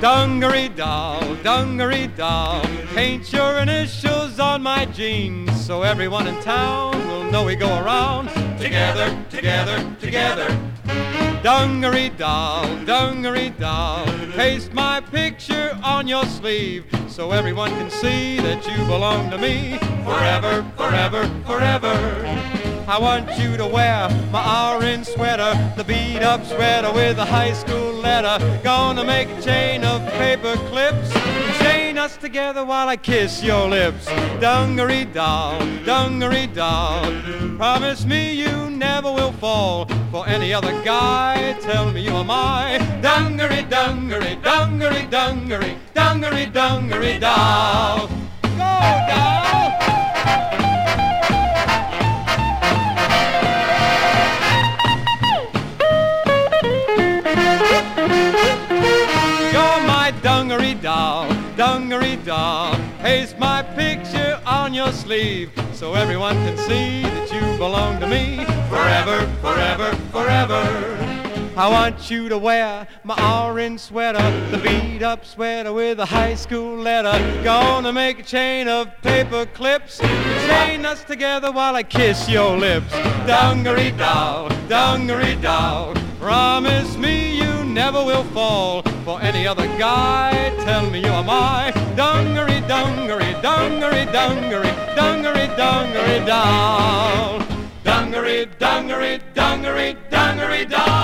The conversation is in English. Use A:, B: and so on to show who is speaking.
A: Dungaree doll, dungaree doll, paint your initials on my jeans so everyone in town will know we go around together, together, together. Dungaree doll, dungaree doll, paste my picture on your sleeve so everyone can see that you belong to me forever, forever, forever. I want you to wear my orange sweater, the beat up sweater with a high school letter. Gonna make a chain of paper clips, chain us together while I kiss your lips. Dungaree doll, dungaree doll, promise me you never will fall for any other guy. Tell me you are my dungaree, dungaree, dungaree, dungaree, dungaree, dungaree doll. Dungaree doll, dungaree doll. Paste my picture on your sleeve so everyone can see that you belong to me forever, forever, forever. I want you to wear my orange sweater, the beat up sweater with a high school letter. Gonna make a chain of paper clips, chain us together while I kiss your lips. Dungaree doll, dungaree doll, promise me you never will fall for any other guy. Tell me you are my dungaree, dungaree, dungaree, dungaree, dungaree, dungaree doll. Dungaree, dungaree, dungaree, dungaree doll.